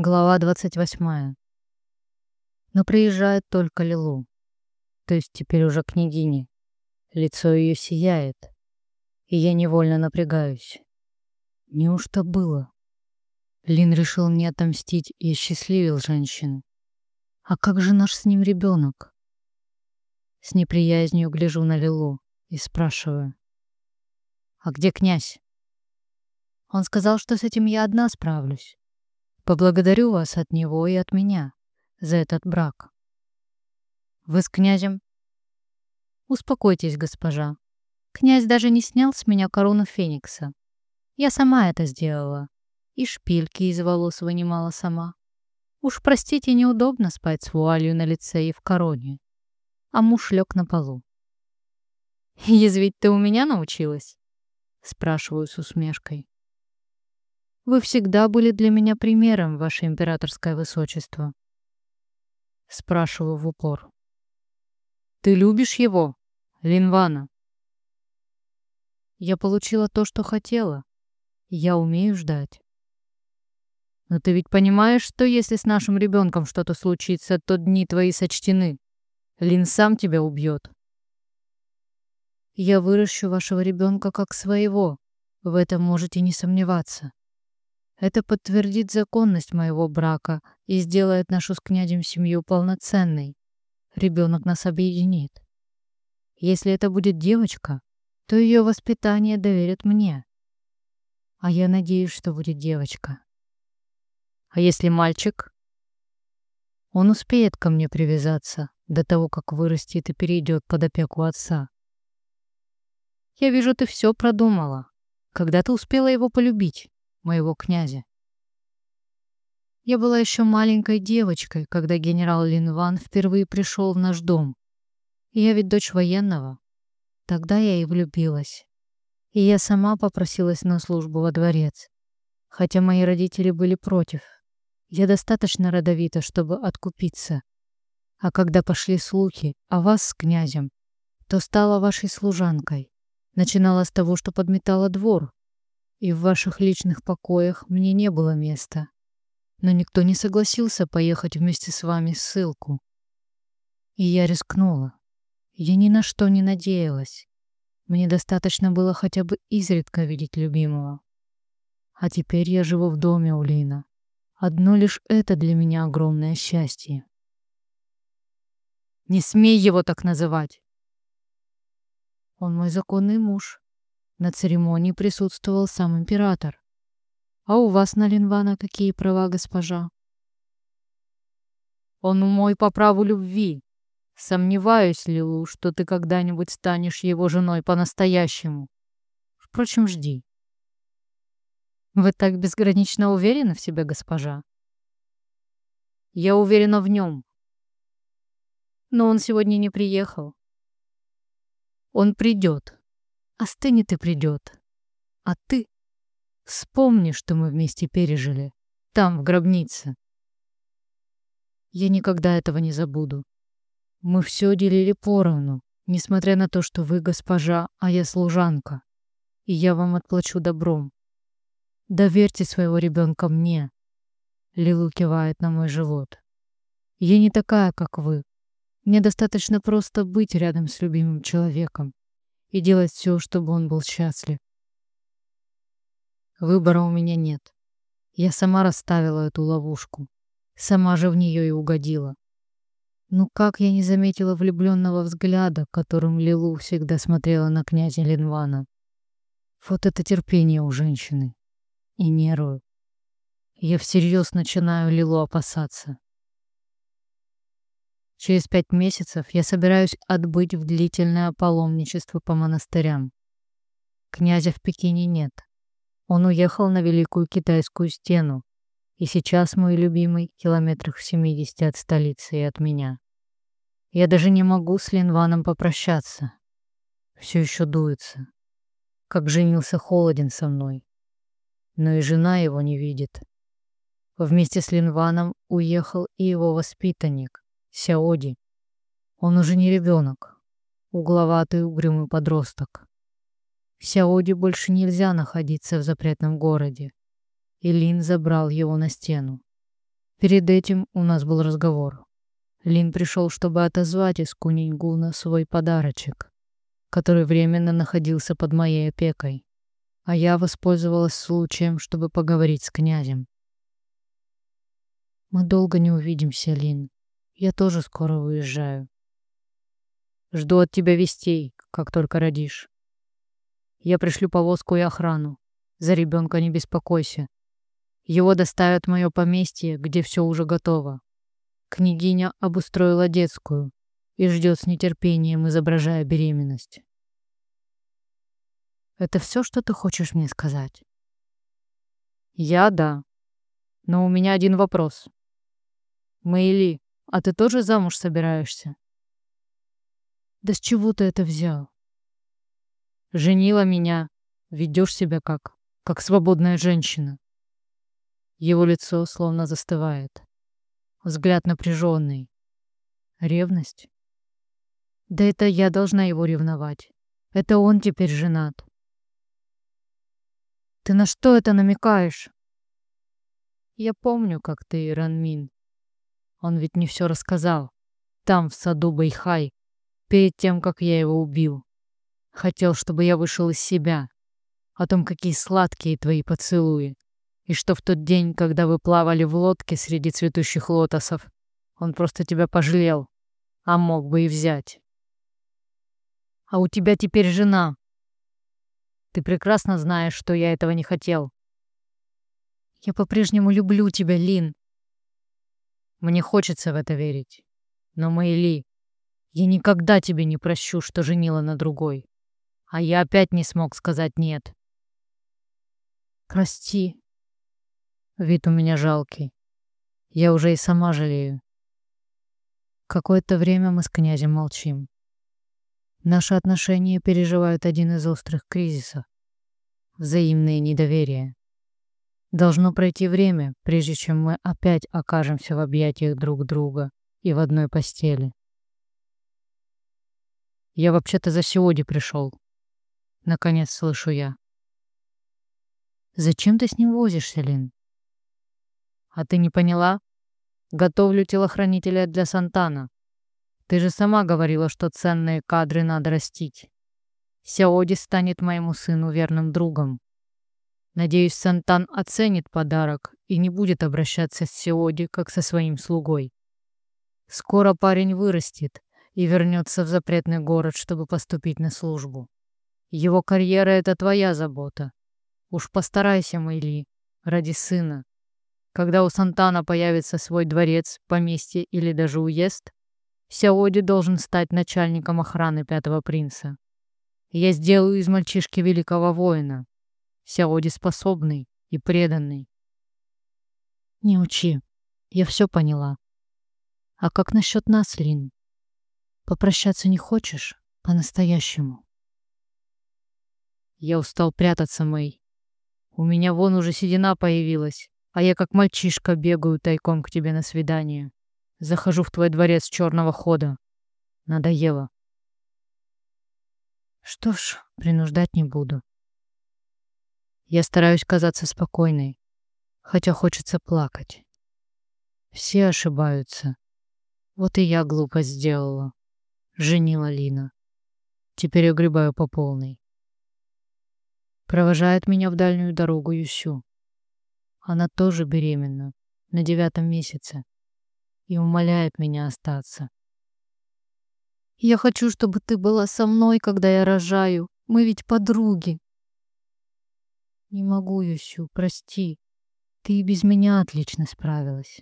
Глава 28. Но приезжает только Лилу, то есть теперь уже княгиня. Лицо ее сияет, и я невольно напрягаюсь. Неужто было? Лин решил мне отомстить и счастливил женщину. А как же наш с ним ребенок? С неприязнью гляжу на Лилу и спрашиваю. «А где князь?» Он сказал, что с этим я одна справлюсь. Поблагодарю вас от него и от меня за этот брак. Вы с князем? Успокойтесь, госпожа. Князь даже не снял с меня корону Феникса. Я сама это сделала. И шпильки из волос вынимала сама. Уж простите, неудобно спать с вуалью на лице и в короне. А муж лег на полу. «Язвить ты у меня научилась?» Спрашиваю с усмешкой. Вы всегда были для меня примером, ваше императорское высочество. Спрашиваю в упор. Ты любишь его, Линвана? Я получила то, что хотела. Я умею ждать. Но ты ведь понимаешь, что если с нашим ребенком что-то случится, то дни твои сочтены. Лин сам тебя убьет. Я выращу вашего ребенка как своего. В этом можете не сомневаться. Это подтвердит законность моего брака и сделает нашу с князем семью полноценной. Ребенок нас объединит. Если это будет девочка, то ее воспитание доверят мне. А я надеюсь, что будет девочка. А если мальчик? Он успеет ко мне привязаться до того, как вырастет и перейдет под опеку отца. Я вижу, ты все продумала. Когда ты успела его полюбить? Моего князя. Я была еще маленькой девочкой, когда генерал Линван впервые пришел в наш дом. Я ведь дочь военного. Тогда я и влюбилась. И я сама попросилась на службу во дворец. Хотя мои родители были против. Я достаточно родовита, чтобы откупиться. А когда пошли слухи о вас с князем, то стала вашей служанкой. Начинала с того, что подметала двор, и в ваших личных покоях мне не было места. Но никто не согласился поехать вместе с вами в ссылку. И я рискнула. Я ни на что не надеялась. Мне достаточно было хотя бы изредка видеть любимого. А теперь я живу в доме у Лина. Одно лишь это для меня огромное счастье. Не смей его так называть. Он мой законный муж, на церемонии присутствовал сам император. А у вас на Линвана какие права, госпожа? Он мой по праву любви. Сомневаюсь, Лилу, что ты когда-нибудь станешь его женой по-настоящему. Впрочем, жди. Вы так безгранично уверены в себе, госпожа? Я уверена в нем. Но он сегодня не приехал. Он придет остынет и придет. А ты вспомни, что мы вместе пережили. Там, в гробнице. Я никогда этого не забуду. Мы все делили поровну, несмотря на то, что вы госпожа, а я служанка. И я вам отплачу добром. Доверьте своего ребенка мне. Лилу кивает на мой живот. Я не такая, как вы. Мне достаточно просто быть рядом с любимым человеком и делать все, чтобы он был счастлив. Выбора у меня нет. Я сама расставила эту ловушку. Сама же в нее и угодила. Ну как я не заметила влюбленного взгляда, которым Лилу всегда смотрела на князя Линвана. Вот это терпение у женщины. И нервы. Я всерьез начинаю Лилу опасаться. Через пять месяцев я собираюсь отбыть в длительное паломничество по монастырям. Князя в Пекине нет. Он уехал на Великую Китайскую стену, и сейчас мой любимый километрах в 70 от столицы и от меня. Я даже не могу с Линваном попрощаться. Все еще дуется. Как женился холоден со мной. Но и жена его не видит. Вместе с Линваном уехал и его воспитанник, Сяоди. Он уже не ребенок, угловатый угрюмый подросток. Сяоди больше нельзя находиться в запретном городе, и Лин забрал его на стену. Перед этим у нас был разговор. Лин пришел, чтобы отозвать из Кунингуна свой подарочек, который временно находился под моей опекой, а я воспользовалась случаем, чтобы поговорить с князем. Мы долго не увидимся, Лин. Я тоже скоро уезжаю. Жду от тебя вестей, как только родишь. Я пришлю повозку и охрану. За ребенка не беспокойся. Его доставят в мое поместье, где все уже готово. Княгиня обустроила детскую и ждет с нетерпением, изображая беременность. Это все, что ты хочешь мне сказать? Я да. Но у меня один вопрос. Мэйли, а ты тоже замуж собираешься? Да с чего ты это взял? Женила меня. Ведешь себя как, как свободная женщина. Его лицо словно застывает. Взгляд напряженный. Ревность? Да это я должна его ревновать. Это он теперь женат. Ты на что это намекаешь? Я помню, как ты, Ранмин. Он ведь не все рассказал. Там, в саду Байхай, перед тем, как я его убил. Хотел, чтобы я вышел из себя. О том, какие сладкие твои поцелуи. И что в тот день, когда вы плавали в лодке среди цветущих лотосов, он просто тебя пожалел, а мог бы и взять. А у тебя теперь жена. Ты прекрасно знаешь, что я этого не хотел. Я по-прежнему люблю тебя, Лин. Мне хочется в это верить. Но, Мэйли, я никогда тебе не прощу, что женила на другой. А я опять не смог сказать «нет». Прости, Вид у меня жалкий. Я уже и сама жалею. Какое-то время мы с князем молчим. Наши отношения переживают один из острых кризисов. Взаимное недоверие. Должно пройти время, прежде чем мы опять окажемся в объятиях друг друга и в одной постели. Я вообще-то за Сиоди пришел. Наконец слышу я. Зачем ты с ним возишься, Лин? А ты не поняла? Готовлю телохранителя для Сантана. Ты же сама говорила, что ценные кадры надо растить. Сяоди станет моему сыну верным другом. Надеюсь, Сантан оценит подарок и не будет обращаться с Сиоди, как со своим слугой. Скоро парень вырастет и вернется в запретный город, чтобы поступить на службу. Его карьера — это твоя забота. Уж постарайся, Мэйли, ради сына. Когда у Сантана появится свой дворец, поместье или даже уезд, Сяоди должен стать начальником охраны пятого принца. Я сделаю из мальчишки великого воина. Сяоди способный и преданный. Не учи. Я все поняла. А как насчет нас, Лин? Попрощаться не хочешь? По-настоящему. Я устал прятаться, Мэй. У меня вон уже седина появилась а я как мальчишка бегаю тайком к тебе на свидание. Захожу в твой дворец черного хода. Надоело. Что ж, принуждать не буду. Я стараюсь казаться спокойной, хотя хочется плакать. Все ошибаются. Вот и я глупо сделала. Женила Лина. Теперь огребаю по полной. Провожает меня в дальнюю дорогу Юсю. Она тоже беременна, на девятом месяце, и умоляет меня остаться. Я хочу, чтобы ты была со мной, когда я рожаю. Мы ведь подруги. Не могу, Юсю, прости. Ты и без меня отлично справилась.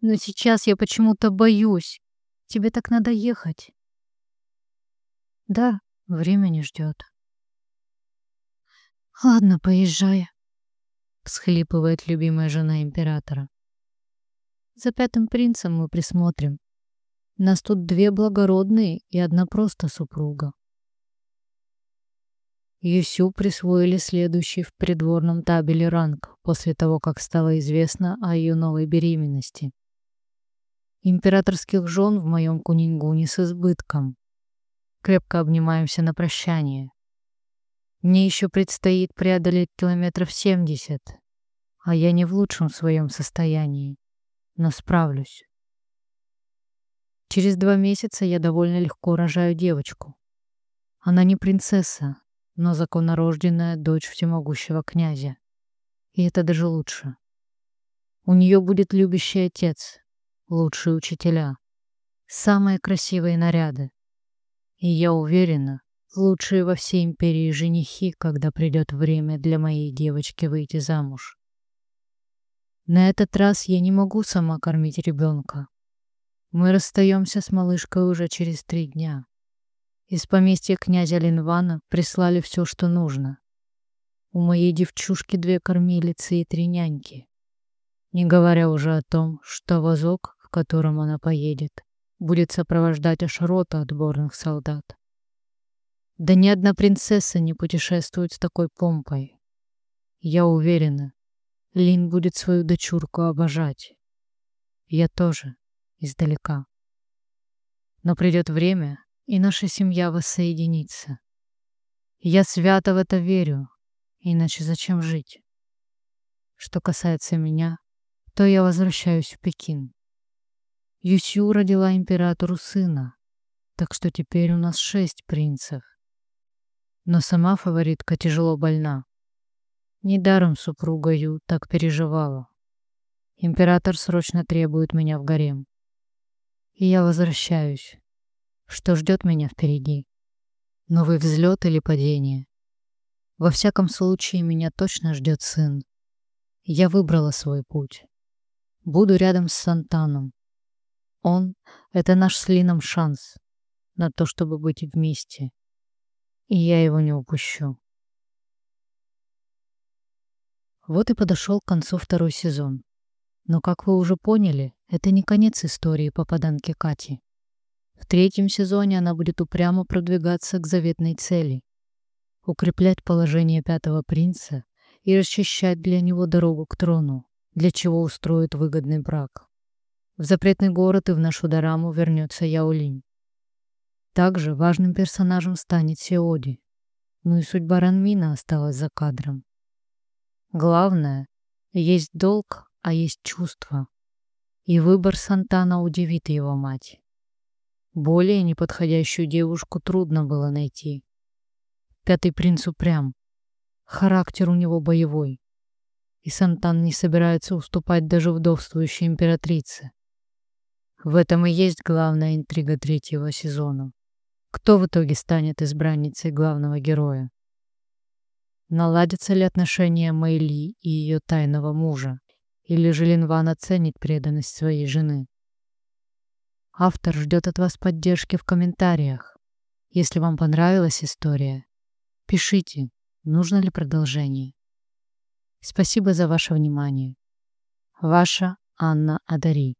Но сейчас я почему-то боюсь. Тебе так надо ехать. Да, время не ждет. Ладно, поезжай всхлипывает любимая жена императора. За пятым принцем мы присмотрим. Нас тут две благородные и одна просто супруга. Юсю присвоили следующий в придворном табеле ранг после того, как стало известно о ее новой беременности. Императорских жен в моем кунингуне с избытком. Крепко обнимаемся на прощание. Мне еще предстоит преодолеть километров семьдесят, а я не в лучшем своем состоянии, но справлюсь. Через два месяца я довольно легко рожаю девочку. Она не принцесса, но законнорожденная дочь всемогущего князя. И это даже лучше. У нее будет любящий отец, лучшие учителя, самые красивые наряды. И я уверена, лучшие во всей империи женихи, когда придет время для моей девочки выйти замуж. На этот раз я не могу сама кормить ребенка. Мы расстаемся с малышкой уже через три дня. Из поместья князя Линвана прислали все, что нужно. У моей девчушки две кормилицы и три няньки. Не говоря уже о том, что возок, в котором она поедет, будет сопровождать аж рота отборных солдат. Да ни одна принцесса не путешествует с такой помпой. Я уверена, Лин будет свою дочурку обожать. Я тоже, издалека. Но придет время, и наша семья воссоединится. Я свято в это верю, иначе зачем жить? Что касается меня, то я возвращаюсь в Пекин. Юсю родила императору сына, так что теперь у нас шесть принцев. Но сама фаворитка тяжело больна. Недаром супруга Ю так переживала. Император срочно требует меня в гарем. И я возвращаюсь. Что ждет меня впереди? Новый взлет или падение? Во всяком случае, меня точно ждет сын. Я выбрала свой путь. Буду рядом с Сантаном. Он — это наш с Лином шанс на то, чтобы быть вместе. И я его не упущу. Вот и подошел к концу второй сезон. Но, как вы уже поняли, это не конец истории попаданки Кати. В третьем сезоне она будет упрямо продвигаться к заветной цели — укреплять положение пятого принца и расчищать для него дорогу к трону, для чего устроит выгодный брак. В запретный город и в нашу дораму вернется Яолинь. Также важным персонажем станет Сеоди. Ну и судьба Ранмина осталась за кадром. Главное, есть долг, а есть чувство. И выбор Сантана удивит его мать. Более неподходящую девушку трудно было найти. Пятый принц упрям. Характер у него боевой. И Сантан не собирается уступать даже вдовствующей императрице. В этом и есть главная интрига третьего сезона. Кто в итоге станет избранницей главного героя? Наладятся ли отношения Мэйли и ее тайного мужа? Или же Линван оценит преданность своей жены? Автор ждет от вас поддержки в комментариях. Если вам понравилась история, пишите, нужно ли продолжение. Спасибо за ваше внимание. Ваша Анна Адари.